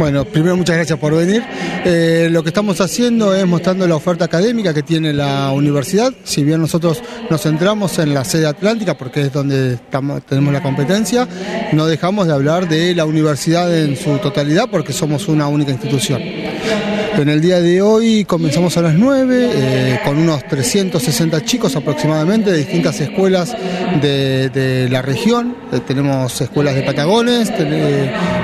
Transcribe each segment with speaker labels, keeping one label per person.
Speaker 1: Bueno, primero muchas gracias por venir. Eh, lo que estamos haciendo es mostrando la oferta académica que tiene la universidad. Si bien nosotros nos centramos en la sede atlántica, porque es donde tenemos la competencia, no dejamos de hablar de la universidad en su totalidad, porque somos una única institución. En el día de hoy comenzamos a las 9 eh, con unos 360 chicos aproximadamente de distintas escuelas de, la región. Eh, tenemos escuelas de Patagones,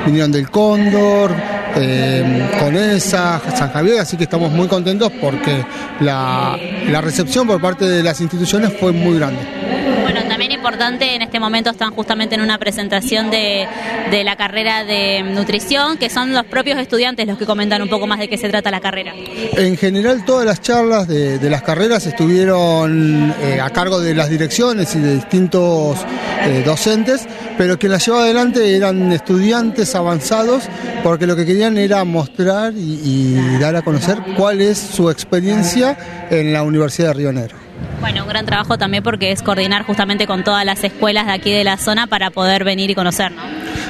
Speaker 1: vinieron del Cóndor, eh, Conesa, San Javier, así que estamos muy contentos porque la recepción por parte de las instituciones fue muy grande
Speaker 2: importante, en este momento están justamente en una presentación de, la carrera de nutrición, que son los propios estudiantes los que comentan un poco más de qué se trata la carrera.
Speaker 1: En general todas las charlas de, las carreras estuvieron eh, a cargo de las direcciones y de distintos eh, docentes, pero quien las llevaba adelante eran estudiantes avanzados porque lo que querían era mostrar y, y dar a conocer cuál es su experiencia en la Universidad de Río Negro.
Speaker 2: Bueno, un gran trabajo también porque es coordinar justamente con todas las escuelas de aquí de la zona para poder venir y conocer, ¿no?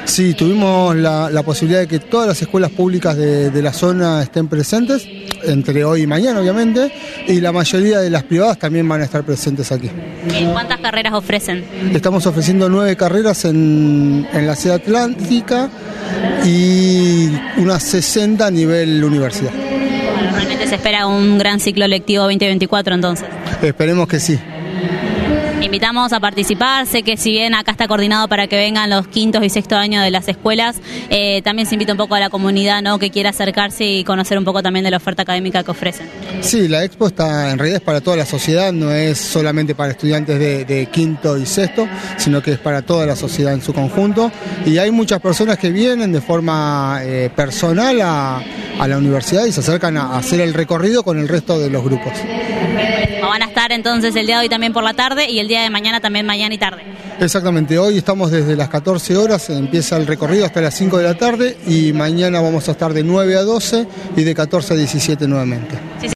Speaker 1: Sí, tuvimos la, posibilidad de que todas las escuelas públicas de, la zona estén presentes, entre hoy y mañana obviamente, y la mayoría de las privadas también van a estar presentes aquí.
Speaker 2: ¿Cuántas carreras ofrecen?
Speaker 1: Estamos ofreciendo nueve carreras en, en la sede atlántica y unas 60 a nivel universidad.
Speaker 2: Realmente se espera un gran ciclo lectivo 2024 entonces.
Speaker 1: Esperemos que sí.
Speaker 2: Invitamos a participar, sé que si bien acá está coordinado para que vengan los quintos y sexto años de las escuelas, eh, también se invita un poco a la comunidad ¿no? que quiera acercarse y conocer un poco también de la oferta académica que ofrecen.
Speaker 1: Sí, la expo está en realidad es para toda la sociedad, no es solamente para estudiantes de, quinto y sexto, sino que es para toda la sociedad en su conjunto. Y hay muchas personas que vienen de forma eh, personal a, a la universidad y se acercan a hacer el recorrido con el resto de los grupos.
Speaker 2: Van a estar entonces el día de hoy también por la tarde y el día de mañana también mañana y tarde.
Speaker 1: Exactamente, hoy estamos desde las 14 horas, empieza el recorrido hasta las 5 de la tarde y mañana vamos a estar de 9 a 12 y de 14 a 17 nuevamente.